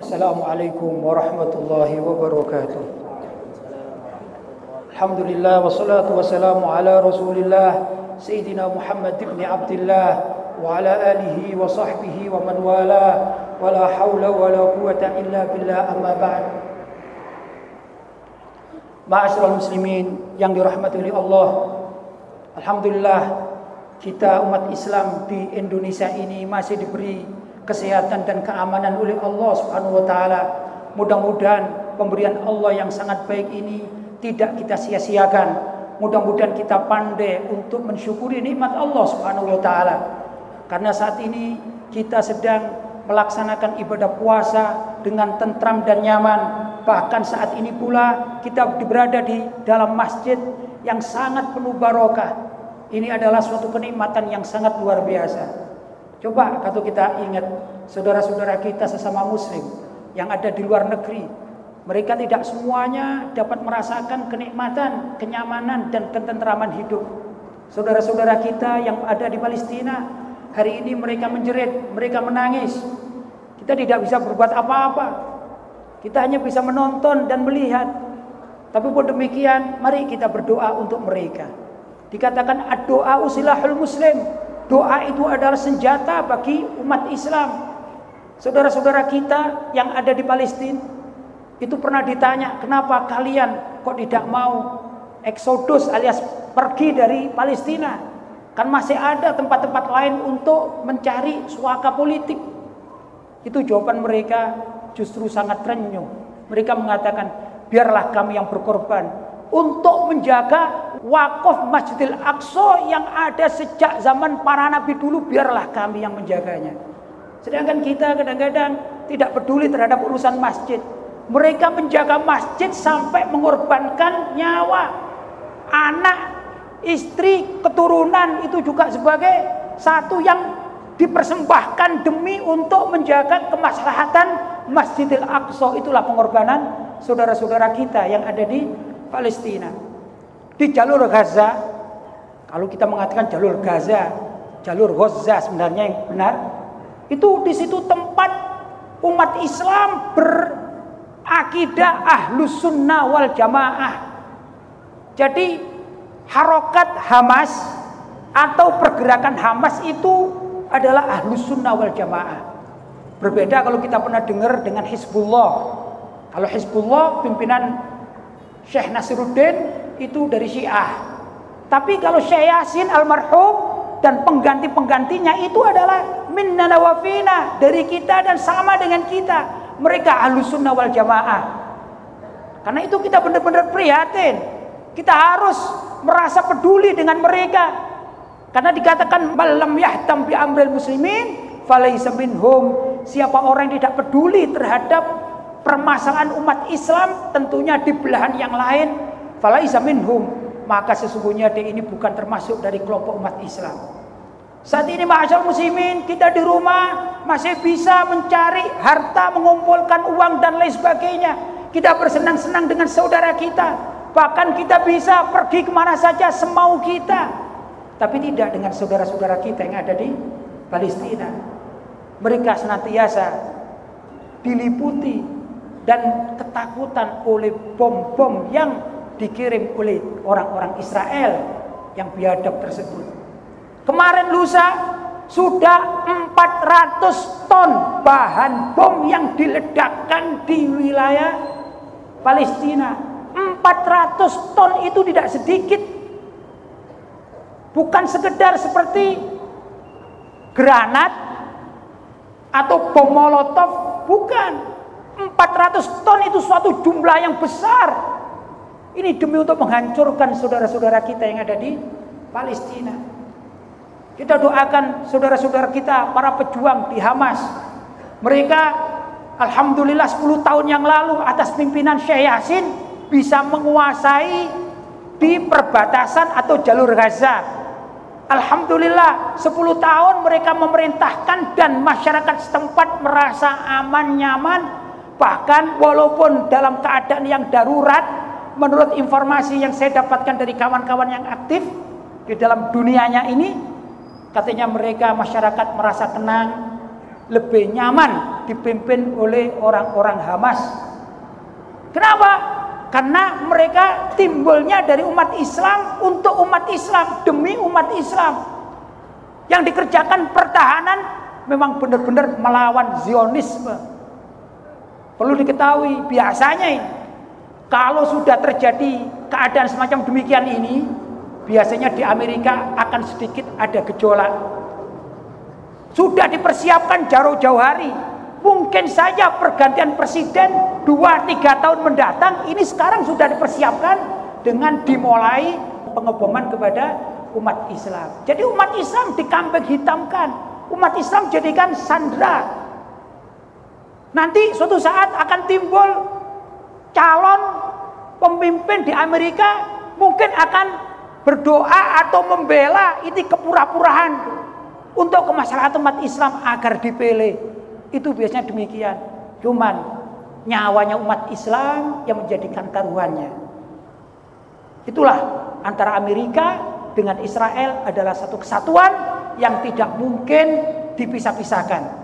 Assalamualaikum warahmatullahi wabarakatuh. Alhamdulillah wassalatu wassalamu ala Rasulillah Sayyidina Muhammad ibn Abdullah wa ala alihi wa sahbihi wa man wala wa la hawla wa la quwata illa billah amma ba'd. Ma'asyiral muslimin yang dirahmati oleh Allah. Alhamdulillah kita umat Islam di Indonesia ini masih diberi kesehatan dan keamanan oleh Allah Subhanahu wa taala. Mudah-mudahan pemberian Allah yang sangat baik ini tidak kita sia-siakan. Mudah-mudahan kita pandai untuk mensyukuri nikmat Allah Subhanahu wa taala. Karena saat ini kita sedang melaksanakan ibadah puasa dengan tentram dan nyaman. Bahkan saat ini pula kita berada di dalam masjid yang sangat penuh barokah. Ini adalah suatu kenikmatan yang sangat luar biasa. Coba kalau kita ingat saudara-saudara kita sesama muslim yang ada di luar negeri mereka tidak semuanya dapat merasakan kenikmatan, kenyamanan dan ketentraman hidup. Saudara-saudara kita yang ada di Palestina, hari ini mereka menjerit, mereka menangis. Kita tidak bisa berbuat apa-apa. Kita hanya bisa menonton dan melihat. Tapi pun demikian, mari kita berdoa untuk mereka. Dikatakan doa usilahul muslim. Doa itu adalah senjata bagi umat Islam. Saudara-saudara kita yang ada di Palestina, itu pernah ditanya, kenapa kalian kok tidak mau eksodus alias pergi dari Palestina? Kan masih ada tempat-tempat lain untuk mencari suaka politik. Itu jawaban mereka justru sangat renyuh. Mereka mengatakan, biarlah kami yang berkorban untuk menjaga wakaf Masjidil Aqsa yang ada sejak zaman para nabi dulu, biarlah kami yang menjaganya. Sedangkan kita kadang-kadang tidak peduli terhadap urusan masjid. Mereka menjaga masjid sampai mengorbankan nyawa anak, istri, keturunan itu juga sebagai satu yang dipersembahkan demi untuk menjaga kemaslahatan Masjidil Aqsa. Itulah pengorbanan saudara-saudara kita yang ada di Palestina. Di jalur Gaza, kalau kita mengatakan jalur Gaza, jalur Gaza sebenarnya yang benar, itu di situ tempat umat Islam ber akidah ahlus sunnah wal jamaah. Jadi harokat Hamas atau pergerakan Hamas itu adalah ahlus sunnah wal jamaah. Berbeda kalau kita pernah dengar dengan Hizbullah. Kalau Hizbullah pimpinan Syekh Nasiruddin itu dari Syiah. Tapi kalau Syekh Yasin almarhum dan pengganti-penggantinya itu adalah minna nawafina dari kita dan sama dengan kita mereka ahlu sunnah wal jamaah. Karena itu kita benar-benar prihatin. Kita harus merasa peduli dengan mereka. Karena dikatakan malam yahtam bi amril muslimin falaisa minhum. Siapa orang yang tidak peduli terhadap permasalahan umat Islam tentunya di belahan yang lain falaisa minhum. Maka sesungguhnya dia ini bukan termasuk dari kelompok umat Islam. Saat ini ma'asyar muslimin kita di rumah masih bisa mencari harta, mengumpulkan uang dan lain sebagainya. Kita bersenang-senang dengan saudara kita. Bahkan kita bisa pergi ke mana saja semau kita. Tapi tidak dengan saudara-saudara kita yang ada di Palestina. Mereka senantiasa diliputi dan ketakutan oleh bom-bom yang dikirim oleh orang-orang Israel yang biadab tersebut. Kemarin lusa sudah 400 ton bahan bom yang diledakkan di wilayah Palestina. 400 ton itu tidak sedikit. Bukan sekedar seperti granat atau bom molotov, bukan. 400 ton itu suatu jumlah yang besar. Ini demi untuk menghancurkan saudara-saudara kita yang ada di Palestina. Kita doakan saudara-saudara kita, para pejuang di Hamas. Mereka Alhamdulillah 10 tahun yang lalu atas pimpinan Syekh Yasin bisa menguasai di perbatasan atau jalur Gaza. Alhamdulillah 10 tahun mereka memerintahkan dan masyarakat setempat merasa aman nyaman bahkan walaupun dalam keadaan yang darurat menurut informasi yang saya dapatkan dari kawan-kawan yang aktif di dalam dunianya ini Katanya mereka masyarakat merasa tenang, lebih nyaman dipimpin oleh orang-orang Hamas. Kenapa? Karena mereka timbulnya dari umat Islam untuk umat Islam demi umat Islam. Yang dikerjakan pertahanan memang benar-benar melawan Zionisme. Perlu diketahui biasanya ini kalau sudah terjadi keadaan semacam demikian ini, biasanya di Amerika akan sedikit ada gejolak. Sudah dipersiapkan jauh-jauh hari. Mungkin saja pergantian presiden 2-3 tahun mendatang ini sekarang sudah dipersiapkan dengan dimulai pengeboman kepada umat Islam. Jadi umat Islam dikambing hitamkan. Umat Islam jadikan sandra. Nanti suatu saat akan timbul calon pemimpin di Amerika mungkin akan berdoa atau membela ini kepura-purahan untuk kemaslahatan umat Islam agar dipilih. Itu biasanya demikian. Cuman nyawanya umat Islam yang menjadikan taruhannya. Itulah antara Amerika dengan Israel adalah satu kesatuan yang tidak mungkin dipisah-pisahkan.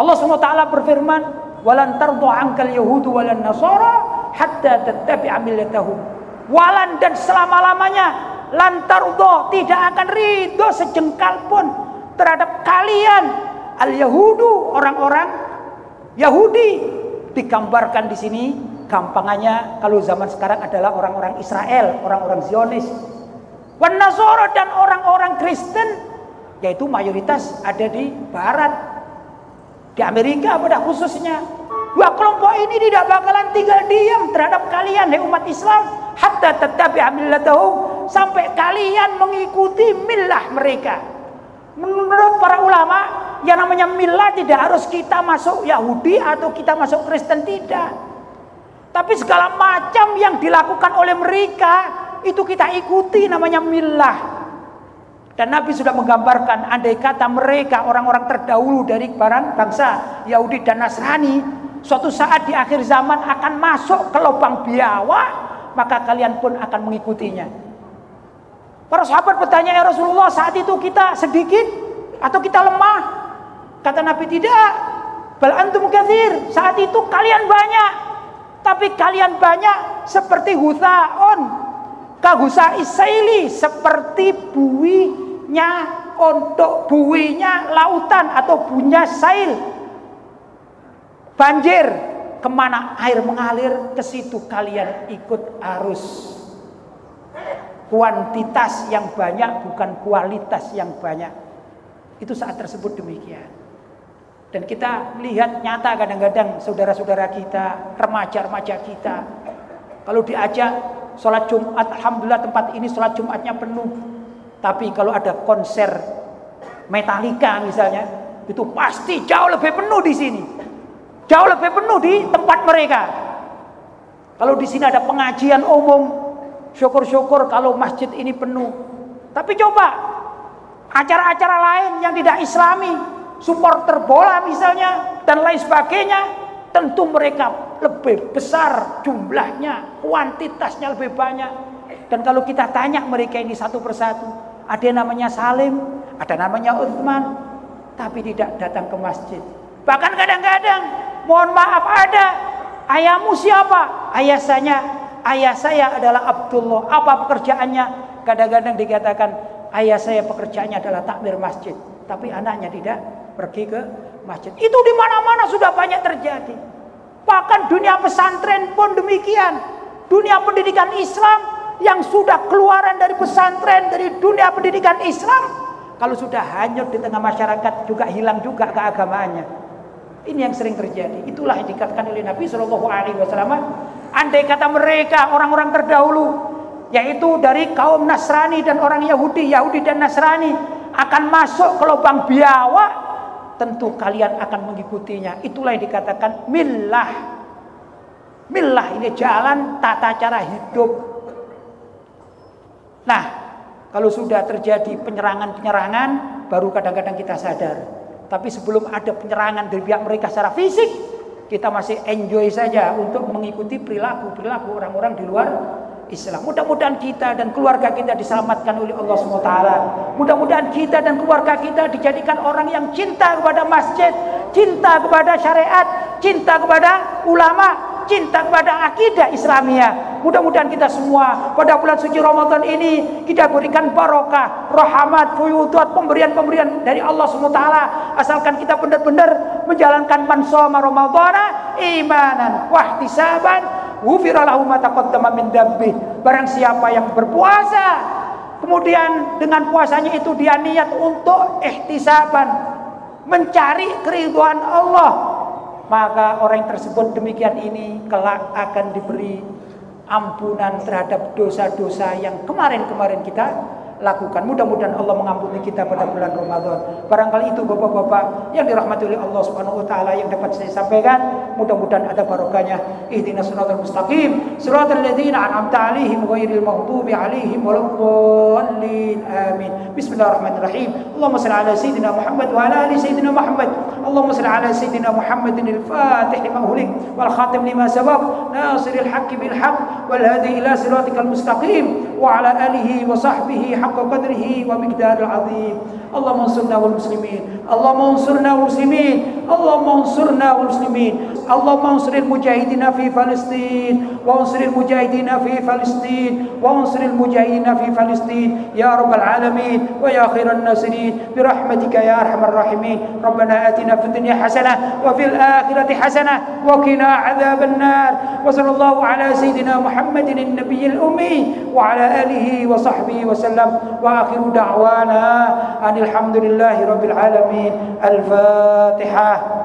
Allah SWT berfirman, "Walan tardu ankal yahudu walan nasara hatta tattabi'a millatahum." Walan dan selama-lamanya lantar tidak akan ridho sejengkal pun terhadap kalian al-yahudu orang-orang Yahudi digambarkan di sini gampangannya kalau zaman sekarang adalah orang-orang Israel, orang-orang Zionis. Wan dan orang-orang Kristen yaitu mayoritas ada di barat. Di Amerika pada khususnya dua kelompok ini tidak bakalan tinggal diam terhadap kalian umat Islam hatta tetapi amillatahum sampai kalian mengikuti milah mereka. Menurut para ulama, yang namanya milah tidak harus kita masuk Yahudi atau kita masuk Kristen tidak. Tapi segala macam yang dilakukan oleh mereka itu kita ikuti namanya milah. Dan Nabi sudah menggambarkan andai kata mereka orang-orang terdahulu dari barang bangsa Yahudi dan Nasrani suatu saat di akhir zaman akan masuk ke lubang biawak maka kalian pun akan mengikutinya. Para sahabat bertanya ya Rasulullah saat itu kita sedikit atau kita lemah? Kata Nabi tidak. Bal antum kathir. Saat itu kalian banyak. Tapi kalian banyak seperti huthaon. Kahusa isaili. Seperti buinya untuk buinya lautan atau buinya sail. Banjir. Ke mana air mengalir ke situ kalian ikut arus kuantitas yang banyak bukan kualitas yang banyak. Itu saat tersebut demikian. Dan kita lihat nyata kadang-kadang saudara-saudara kita, remaja-remaja kita. Kalau diajak sholat Jumat, Alhamdulillah tempat ini sholat Jumatnya penuh. Tapi kalau ada konser Metallica misalnya, itu pasti jauh lebih penuh di sini. Jauh lebih penuh di tempat mereka. Kalau di sini ada pengajian umum, Syukur-syukur kalau masjid ini penuh. Tapi coba acara-acara lain yang tidak islami, supporter bola misalnya dan lain sebagainya, tentu mereka lebih besar jumlahnya, kuantitasnya lebih banyak. Dan kalau kita tanya mereka ini satu persatu, ada yang namanya Salim, ada namanya Uthman, tapi tidak datang ke masjid. Bahkan kadang-kadang, mohon maaf ada, ayahmu siapa? Ayah saya ayah saya adalah Abdullah. Apa pekerjaannya? Kadang-kadang dikatakan ayah saya pekerjaannya adalah takmir masjid. Tapi anaknya tidak pergi ke masjid. Itu di mana-mana sudah banyak terjadi. Bahkan dunia pesantren pun demikian. Dunia pendidikan Islam yang sudah keluaran dari pesantren, dari dunia pendidikan Islam. Kalau sudah hanyut di tengah masyarakat juga hilang juga keagamaannya. Ini yang sering terjadi. Itulah yang dikatakan oleh Nabi Shallallahu Alaihi Wasallam Andai kata mereka orang-orang terdahulu yaitu dari kaum Nasrani dan orang Yahudi, Yahudi dan Nasrani akan masuk ke lubang biawak, tentu kalian akan mengikutinya. Itulah yang dikatakan millah. Millah ini jalan tata cara hidup. Nah, kalau sudah terjadi penyerangan-penyerangan, baru kadang-kadang kita sadar. Tapi sebelum ada penyerangan dari pihak mereka secara fisik, kita masih enjoy saja untuk mengikuti perilaku-perilaku orang-orang di luar Islam. Mudah-mudahan kita dan keluarga kita diselamatkan oleh Allah SWT. Mudah-mudahan kita dan keluarga kita dijadikan orang yang cinta kepada masjid, cinta kepada syariat, cinta kepada ulama, cinta kepada akidah Islamia. Mudah-mudahan kita semua pada bulan suci Ramadan ini kita berikan barokah, rahmat, fuyudat, pemberian-pemberian dari Allah SWT. Asalkan kita benar-benar menjalankan mansoma Ramadana imanan wahtisaban Ghufira lahu min dambi. Barang siapa yang berpuasa kemudian dengan puasanya itu dia niat untuk ihtisaban mencari keriduan Allah maka orang tersebut demikian ini kelak akan diberi ampunan terhadap dosa-dosa yang kemarin-kemarin kita lakukan. Mudah-mudahan Allah mengampuni kita pada bulan Ramadan. Barangkali itu Bapak-bapak yang dirahmati oleh Allah Subhanahu wa taala yang dapat saya sampaikan. Mudah-mudahan ada barokahnya. Ihdinas siratal mustaqim, siratal ladzina an'amta 'alaihim ghairil maghdubi 'alaihim waladdallin. Amin. Bismillahirrahmanirrahim. Allahumma shalli ala sayyidina Muhammad wa ala ali sayyidina Muhammad. Allahumma shalli ala sayyidina Muhammadin al-Fatih lima ughliq wal khatim lima sabaq. Nasiril haqqi bil haqq wal hadi ila siratikal mustaqim alihi wa sahbihi حق قدره ومقدار العظيم اللهم انصرنا والمسلمين اللهم انصرنا والمسلمين اللهم انصرنا والمسلمين اللهم انصر المجاهدين في فلسطين وانصر المجاهدين في فلسطين وانصر المجاهدين في فلسطين. يا رب العالمين ويا خير الناصرين برحمتك يا أرحم الراحمين. ربنا آتنا في الدنيا حسنة وفي الآخرة حسنة وقنا عذاب النار. وصلى الله على سيدنا محمد النبي الأمي وعلى آله وصحبه وسلم. وآخر دعوانا أن الحمد لله رب العالمين. الفاتحة.